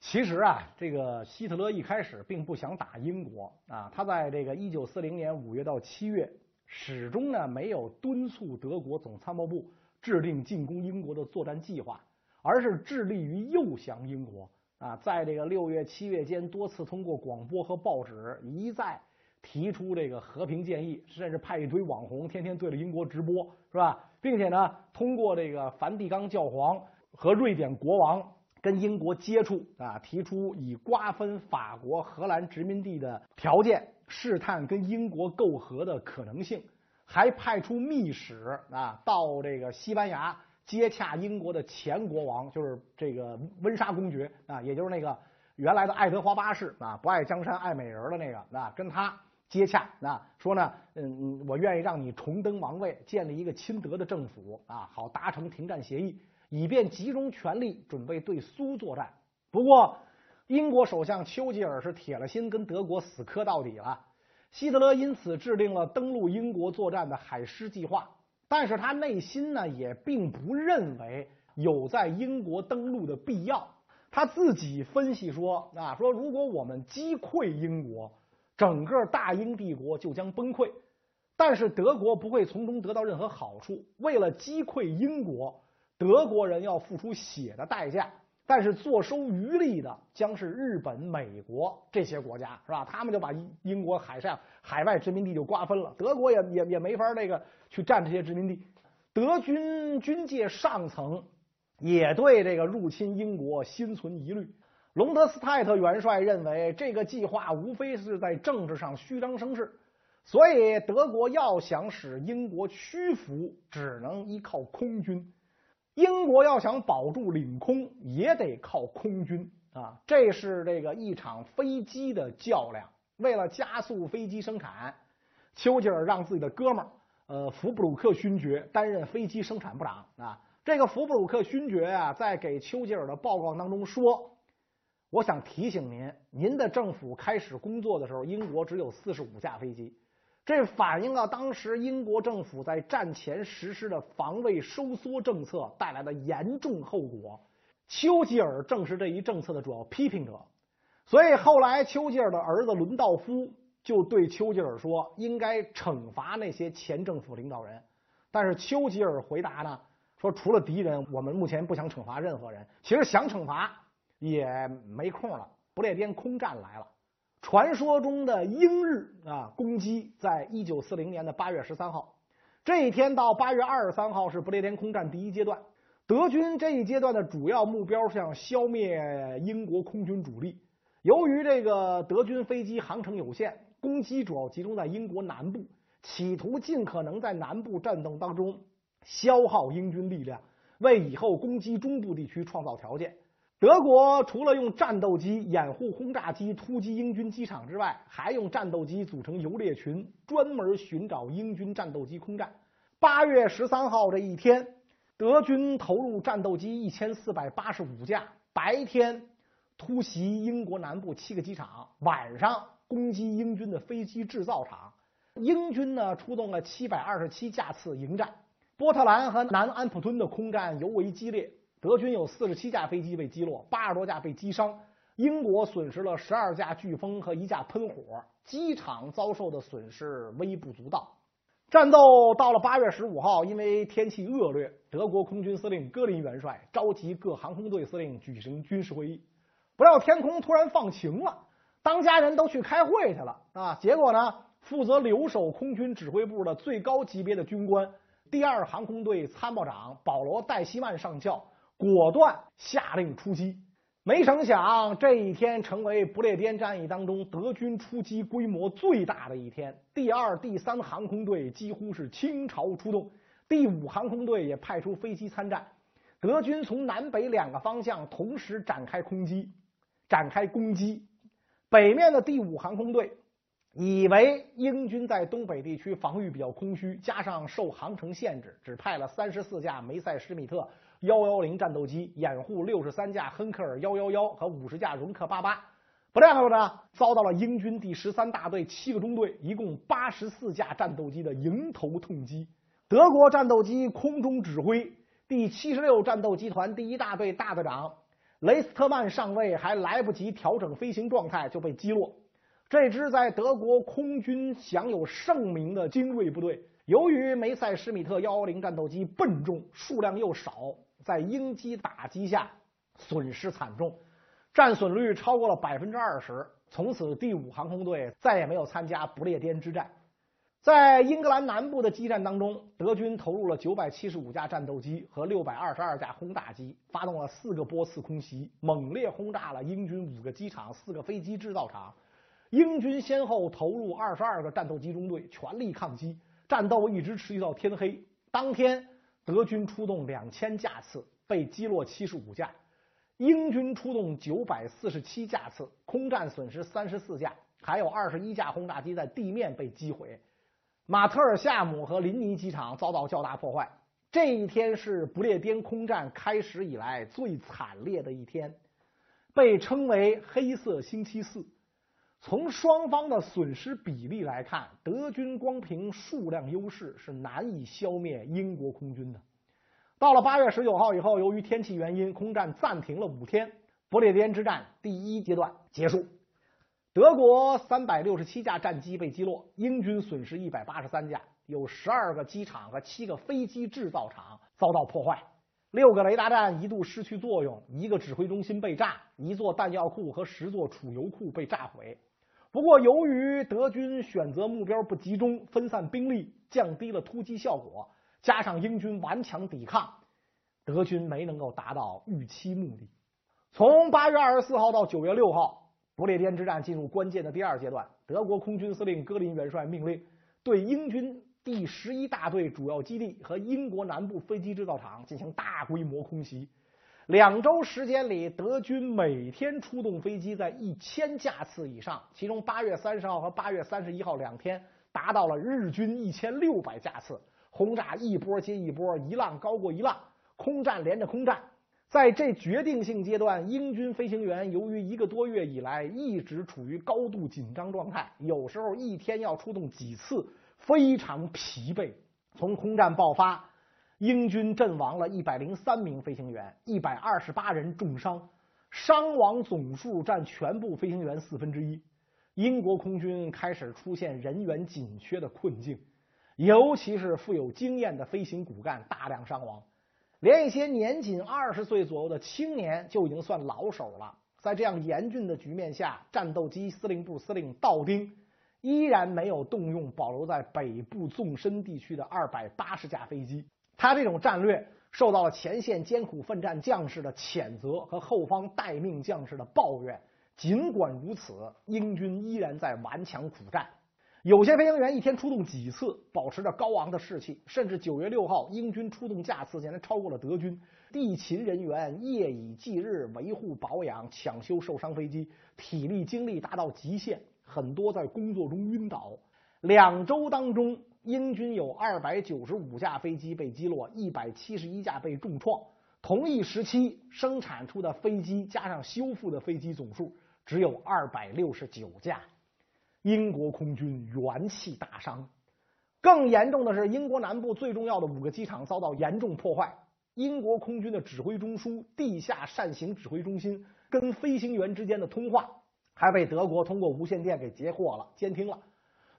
其实啊，这个希特勒一开始并不想打英国啊，他在这个一九四零年五月到七月，始终呢没有敦促德国总参谋部制定进攻英国的作战计划，而是致力于诱降英国啊。在这个六月、七月间，多次通过广播和报纸一再提出这个和平建议，甚至派一堆网红天天对着英国直播，是吧？并且呢，通过这个梵蒂冈教皇和瑞典国王。跟英国接触啊，提出以瓜分法国、荷兰殖民地的条件，试探跟英国媾和的可能性，还派出密使啊到这个西班牙接洽英国的前国王，就是这个温莎公爵啊，也就是那个原来的爱德华八世啊，不爱江山爱美人的那个啊，跟他接洽啊，说呢，嗯，我愿意让你重登王位，建立一个亲德的政府啊，好达成停战协议。以便集中全力准备对苏作战。不过，英国首相丘吉尔是铁了心跟德国死磕到底了。希特勒因此制定了登陆英国作战的海狮计划。但是他内心呢，也并不认为有在英国登陆的必要。他自己分析说啊，说如果我们击溃英国，整个大英帝国就将崩溃。但是德国不会从中得到任何好处。为了击溃英国。德国人要付出血的代价，但是坐收渔利的将是日本、美国这些国家，是吧？他们就把英国海上海外殖民地就瓜分了，德国也也也没法那个去占这些殖民地。德军军界上层也对这个入侵英国心存疑虑。隆德斯泰特元帅认为，这个计划无非是在政治上虚张声势，所以德国要想使英国屈服，只能依靠空军。英国要想保住领空，也得靠空军啊！这是这个一场飞机的较量。为了加速飞机生产，丘吉尔让自己的哥们儿呃福布鲁克勋爵担任飞机生产部长啊。这个福布鲁克勋爵啊，在给丘吉尔的报告当中说：“我想提醒您，您的政府开始工作的时候，英国只有四十五架飞机。”这反映了当时英国政府在战前实施的防卫收缩政策带来的严重后果。丘吉尔正是这一政策的主要批评者，所以后来丘吉尔的儿子伦道夫就对丘吉尔说：“应该惩罚那些前政府领导人。”但是丘吉尔回答呢，说：“除了敌人，我们目前不想惩罚任何人。其实想惩罚也没空了，不列颠空战来了。”传说中的英日啊攻击，在一九四零年的八月十三号，这一天到八月二十三号是不列颠空战第一阶段。德军这一阶段的主要目标是想消灭英国空军主力。由于这个德军飞机航程有限，攻击主要集中在英国南部，企图尽可能在南部战斗当中消耗英军力量，为以后攻击中部地区创造条件。德国除了用战斗机掩护轰炸机突击英军机场之外，还用战斗机组成游猎群，专门寻找英军战斗机空战。八月十三号这一天，德军投入战斗机一千四百八十五架，白天突袭英国南部七个机场，晚上攻击英军的飞机制造厂。英军呢出动了七百二十七架次迎战，波特兰和南安普敦的空战尤为激烈。德军有四十七架飞机被击落，八十多架被击伤。英国损失了十二架飓风和一架喷火，机场遭受的损失微不足道。战斗到了八月十五号，因为天气恶劣，德国空军司令戈林元帅召集各航空队司令举行军事会议。不料天空突然放晴了，当家人都去开会去了啊！结果呢，负责留守空军指挥部的最高级别的军官，第二航空队参谋长保罗戴希曼上校。果断下令出击，没成想这一天成为不列颠战役当中德军出击规模最大的一天。第二、第三航空队几乎是倾巢出动，第五航空队也派出飞机参战。德军从南北两个方向同时展开空击，展开攻击。北面的第五航空队以为英军在东北地区防御比较空虚，加上受航程限制，只派了三十四架梅塞施米特。幺幺零战斗机掩护六十三架亨克尔幺幺幺和五十架容克八八，不料呢遭到了英军第十三大队七个中队一共八十四架战斗机的迎头痛击。德国战斗机空中指挥第七十六战斗机团第一大队大队长雷斯特曼上尉还来不及调整飞行状态就被击落。这支在德国空军享有盛名的精锐部队，由于梅塞施米特幺幺零战斗机笨重、数量又少，在鹰击打击下损失惨重，战损率超过了百分之二十。从此，第五航空队再也没有参加不列颠之战。在英格兰南部的激战当中，德军投入了九百七十五架战斗机和六百二十二架轰炸机，发动了四个波次空袭，猛烈轰炸了英军五个机场、四个飞机制造厂。英军先后投入二十二个战斗机中队，全力抗击，战斗一直持续到天黑。当天，德军出动两千架次，被击落七十五架；英军出动九百四十七架次，空战损失三十四架，还有二十一架轰炸机在地面被击毁。马特尔夏姆和林尼机场遭到较大破坏。这一天是不列颠空战开始以来最惨烈的一天，被称为“黑色星期四”。从双方的损失比例来看，德军光凭数量优势是难以消灭英国空军的。到了八月十九号以后，由于天气原因，空战暂停了五天，不列颠之战第一阶段结束。德国三百六十七架战机被击落，英军损失一百八十三架，有十二个机场和七个飞机制造厂遭到破坏，六个雷达站一度失去作用，一个指挥中心被炸，一座弹药库和十座储油库被炸毁。不过，由于德军选择目标不集中，分散兵力，降低了突击效果，加上英军顽强抵抗，德军没能够达到预期目的。从八月二十四号到九月六号，不列颠之战进入关键的第二阶段。德国空军司令戈林元帅命令对英军第十一大队主要基地和英国南部飞机制造厂进行大规模空袭。两周时间里，德军每天出动飞机在一千架次以上，其中八月三十号和八月三十一号两天达到了日均一千六百架次，轰炸一波接一波，一浪高过一浪，空战连着空战。在这决定性阶段，英军飞行员由于一个多月以来一直处于高度紧张状态，有时候一天要出动几次，非常疲惫。从空战爆发。英军阵亡了一百零三名飞行员，一百二十八人重伤，伤亡总数占全部飞行员四分之一。英国空军开始出现人员紧缺的困境，尤其是富有经验的飞行骨干大量伤亡，连一些年仅二十岁左右的青年就已经算老手了。在这样严峻的局面下，战斗机司令部司令道丁依然没有动用保留在北部纵深地区的二百八十架飞机。他这种战略受到了前线艰苦奋战将士的谴责和后方待命将士的抱怨。尽管如此，英军依然在顽强苦战。有些飞行员一天出动几次，保持着高昂的士气。甚至九月六号，英军出动架次竟然超过了德军。地勤人员夜以继日维护保养、抢修受伤飞机，体力精力达到极限，很多在工作中晕倒。两周当中。英军有二百九十五架飞机被击落，一百七十一架被重创。同一时期生产出的飞机加上修复的飞机总数只有二百六十九架。英国空军元气大伤。更严重的是，英国南部最重要的五个机场遭到严重破坏。英国空军的指挥中枢、地下扇形指挥中心跟飞行员之间的通话还被德国通过无线电给截获了、监听了。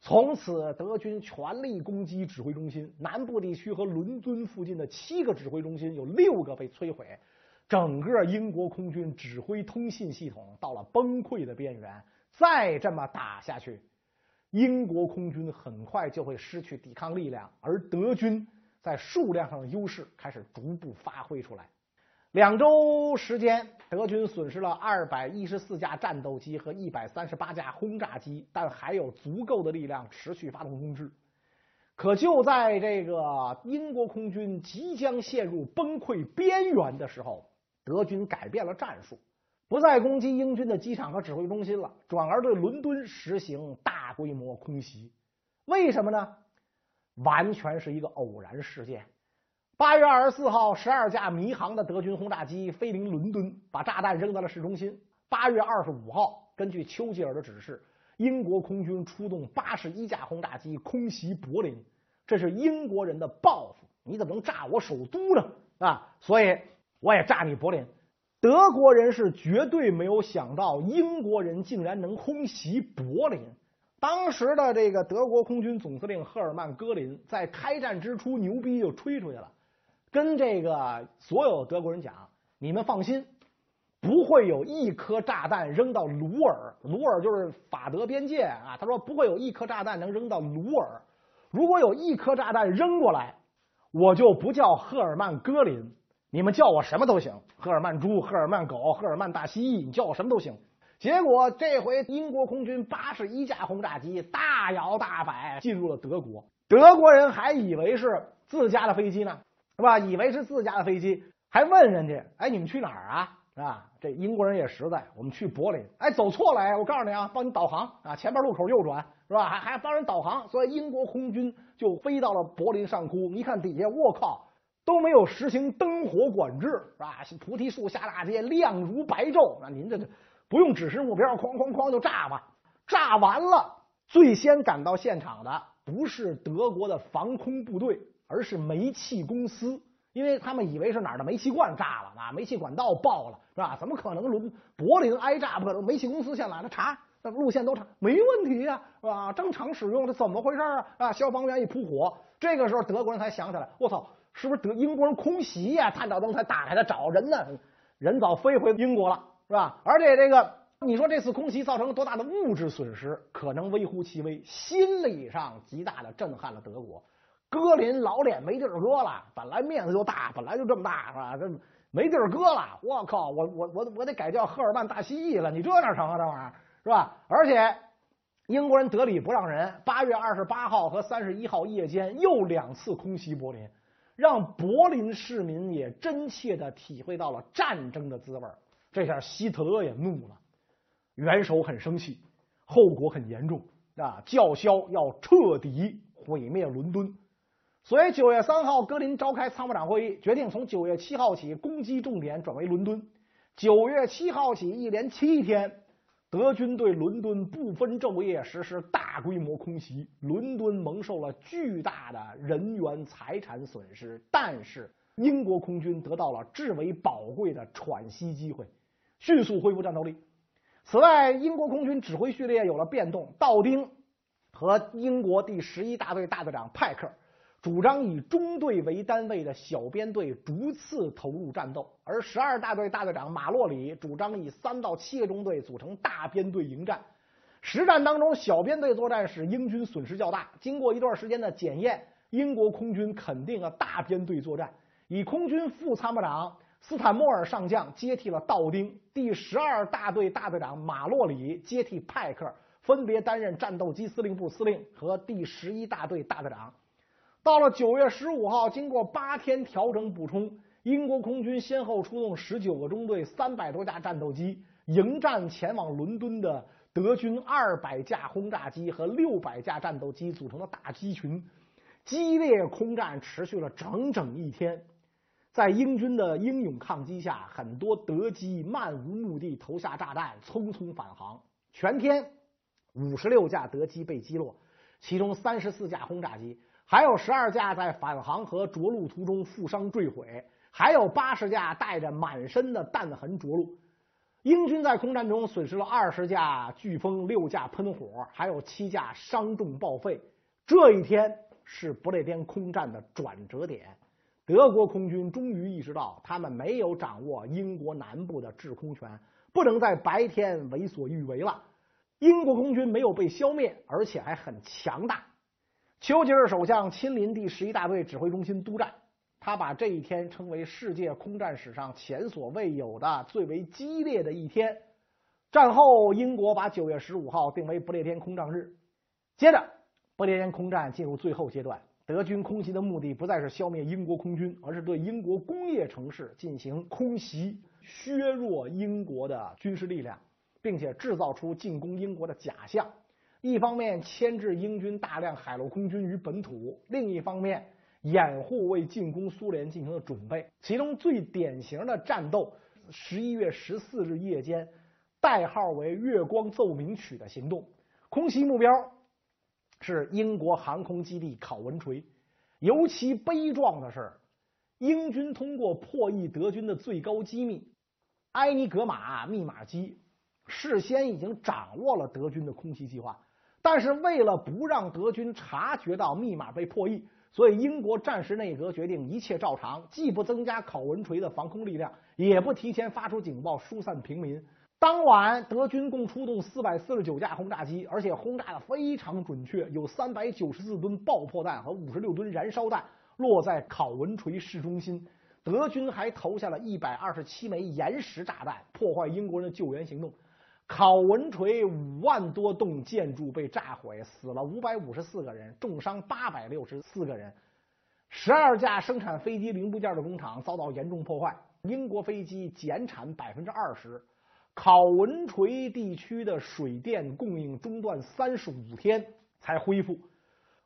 从此，德军全力攻击指挥中心。南部地区和伦敦附近的七个指挥中心有六个被摧毁，整个英国空军指挥通信系统到了崩溃的边缘。再这么打下去，英国空军很快就会失去抵抗力量，而德军在数量上的优势开始逐步发挥出来。两周时间，德军损失了二百一十四架战斗机和一百三十八架轰炸机，但还有足够的力量持续发动攻势。可就在这个英国空军即将陷入崩溃边缘的时候，德军改变了战术，不再攻击英军的机场和指挥中心了，转而对伦敦实行大规模空袭。为什么呢？完全是一个偶然事件。八月二十四号，十二架迷航的德军轰炸机飞临伦敦，把炸弹扔在了市中心。八月二十五号，根据丘吉尔的指示，英国空军出动八十一架轰炸机空袭柏林。这是英国人的报复，你怎么能炸我首都呢？啊，所以我也炸你柏林。德国人是绝对没有想到英国人竟然能空袭柏林。当时的这个德国空军总司令赫尔曼·戈林在开战之初牛逼就吹出去了，跟这个所有德国人讲：“你们放心，不会有一颗炸弹扔到鲁尔。鲁尔就是法德边界啊。”他说：“不会有一颗炸弹能扔到鲁尔。如果有一颗炸弹扔过来，我就不叫赫尔曼·戈林，你们叫我什么都行，赫尔曼猪、赫尔曼狗、赫尔曼大蜥蜴，你叫我什么都行。”结果这回英国空军八十一架轰炸机大摇大摆进入了德国，德国人还以为是自家的飞机呢，是吧？以为是自家的飞机，还问人家：“哎，你们去哪儿啊？”是吧？这英国人也实在，我们去柏林。哎，走错了，哎，我告诉你啊，帮你导航啊，前边路口右转，是吧？还还帮人导航，所以英国空军就飞到了柏林上空。一看底下，我靠，都没有实行灯火管制，是吧？菩提树下大街，亮如白昼。那您这这。不用指示目标，哐哐哐就炸吧！炸完了，最先赶到现场的不是德国的防空部队，而是煤气公司，因为他们以为是哪儿的煤气罐炸了啊，煤气管道爆了，是吧？怎么可能轮柏林挨炸？不可能！煤气公司先来了，查那路线都查，没问题呀，是吧？正常使用，这怎么回事啊？啊！消防员一扑火，这个时候德国人才想起来，我操，是不是德英国人空袭呀？探照灯才打开的，找人呢，人早飞回英国了。是吧？而且这个，你说这次空袭造成了多大的物质损失？可能微乎其微，心理上极大的震撼了德国。戈林老脸没地儿搁了，本来面子就大，本来就这么大，是吧？这没地儿搁了。我靠，我我我我得改叫赫尔曼大蜥蜴了。你这哪成啊？这玩意儿是吧？而且英国人得理不让人，八月二十八号和三十一号夜间又两次空袭柏林，让柏林市民也真切的体会到了战争的滋味。这下希特勒也怒了，元首很生气，后果很严重啊！叫嚣要彻底毁灭伦敦。所以九月三号，格林召开参谋长会议，决定从九月七号起攻击重点转为伦敦。九月七号起，一连七天，德军对伦敦不分昼夜实施大规模空袭，伦敦蒙受了巨大的人员财产损失。但是英国空军得到了至为宝贵的喘息机会。迅速恢复战斗力。此外，英国空军指挥序列有了变动。道丁和英国第十一大队大队长派克主张以中队为单位的小编队逐次投入战斗，而十二大队大队长马洛里主张以三到七个中队组成大编队迎战。实战当中，小编队作战使英军损失较大。经过一段时间的检验，英国空军肯定了大编队作战，以空军副参谋长。斯坦莫尔上将接替了道丁，第十二大队大队长马洛里接替派克，分别担任战斗机司令部司令和第十一大队大队长。到了九月十五号，经过八天调整补充，英国空军先后出动十九个中队、三百多架战斗机，迎战前往伦敦的德军二百架轰炸机和六百架战斗机组成的大机群。激烈空战持续了整整一天。在英军的英勇抗击下，很多德机漫无目的投下炸弹，匆匆返航。全天五十六架德机被击落，其中三十四架轰炸机，还有十二架在返航和着陆途中负伤坠毁，还有八十架带着满身的弹痕着陆。英军在空战中损失了二十架飓风，六架喷火，还有七架伤重报废。这一天是不列颠空战的转折点。德国空军终于意识到，他们没有掌握英国南部的制空权，不能在白天为所欲为了。英国空军没有被消灭，而且还很强大。丘吉尔首相亲临第十一大队指挥中心督战，他把这一天称为世界空战史上前所未有的最为激烈的一天。战后，英国把九月十五号定为不列颠空战日。接着，不列颠空战进入最后阶段。德军空袭的目的不再是消灭英国空军，而是对英国工业城市进行空袭，削弱英国的军事力量，并且制造出进攻英国的假象。一方面牵制英军大量海陆空军于本土，另一方面掩护为进攻苏联进行的准备。其中最典型的战斗，十一月十四日夜间，代号为“月光奏鸣曲”的行动，空袭目标。是英国航空基地考文垂，尤其悲壮的是，英军通过破译德军的最高机密，埃尼格玛密码机事先已经掌握了德军的空袭计划，但是为了不让德军察觉到密码被破译，所以英国战时内阁决定一切照常，既不增加考文垂的防空力量，也不提前发出警报疏散平民。当晚，德军共出动四百四十九架轰炸机，而且轰炸的非常准确，有三百九十四吨爆破弹和五十六吨燃烧弹落在考文垂市中心。德军还投下了一百二十七枚岩石炸弹，破坏英国人的救援行动。考文垂五万多栋建筑被炸毁，死了五百五十四个人，重伤八百六十四个人。十二架生产飞机零部件的工厂遭到严重破坏，英国飞机减产百分之二十。考文垂地区的水电供应中断三十五天才恢复。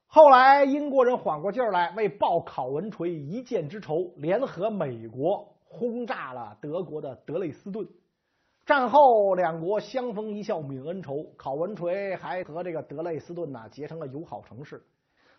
后来英国人缓过劲儿来，为报考文垂一箭之仇，联合美国轰炸了德国的德累斯顿。战后两国相逢一笑泯恩仇，考文垂还和这个德累斯顿呢结成了友好城市。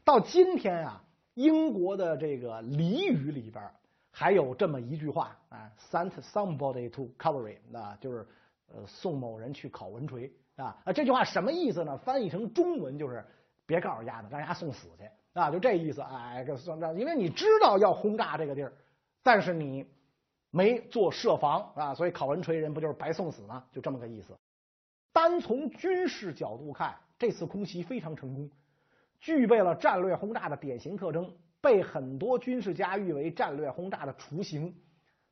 到今天啊，英国的这个俚语里边还有这么一句话啊：“Sent somebody to Calvary”，那就是。呃，送某人去考文垂啊！这句话什么意思呢？翻译成中文就是别告诉丫的，让丫送死去啊！就这意思。哎，这算这，因为你知道要轰炸这个地儿，但是你没做设防啊，所以考文垂人不就是白送死吗？就这么个意思。单从军事角度看，这次空袭非常成功，具备了战略轰炸的典型特征，被很多军事家誉为战略轰炸的雏形。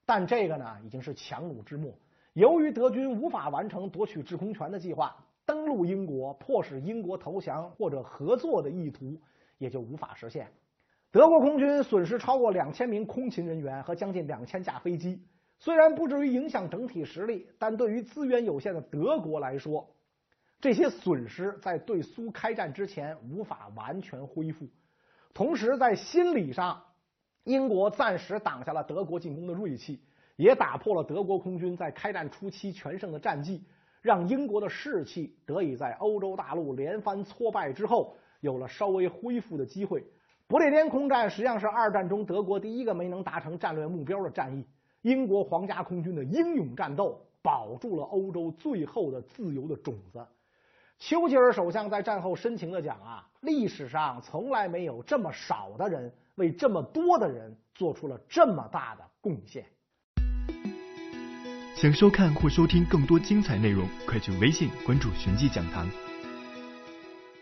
但这个呢，已经是强弩之末。由于德军无法完成夺取制空权的计划，登陆英国，迫使英国投降或者合作的意图也就无法实现。德国空军损失超过两千名空勤人员和将近两千架飞机，虽然不至于影响整体实力，但对于资源有限的德国来说，这些损失在对苏开战之前无法完全恢复。同时，在心理上，英国暂时挡下了德国进攻的锐气。也打破了德国空军在开战初期全胜的战绩，让英国的士气得以在欧洲大陆连番挫败之后有了稍微恢复的机会。不列颠空战实际上是二战中德国第一个没能达成战略目标的战役。英国皇家空军的英勇战斗保住了欧洲最后的自由的种子。丘吉尔首相在战后深情的讲啊，历史上从来没有这么少的人为这么多的人做出了这么大的贡献。想收看或收听更多精彩内容，快去微信关注“寻迹讲堂”。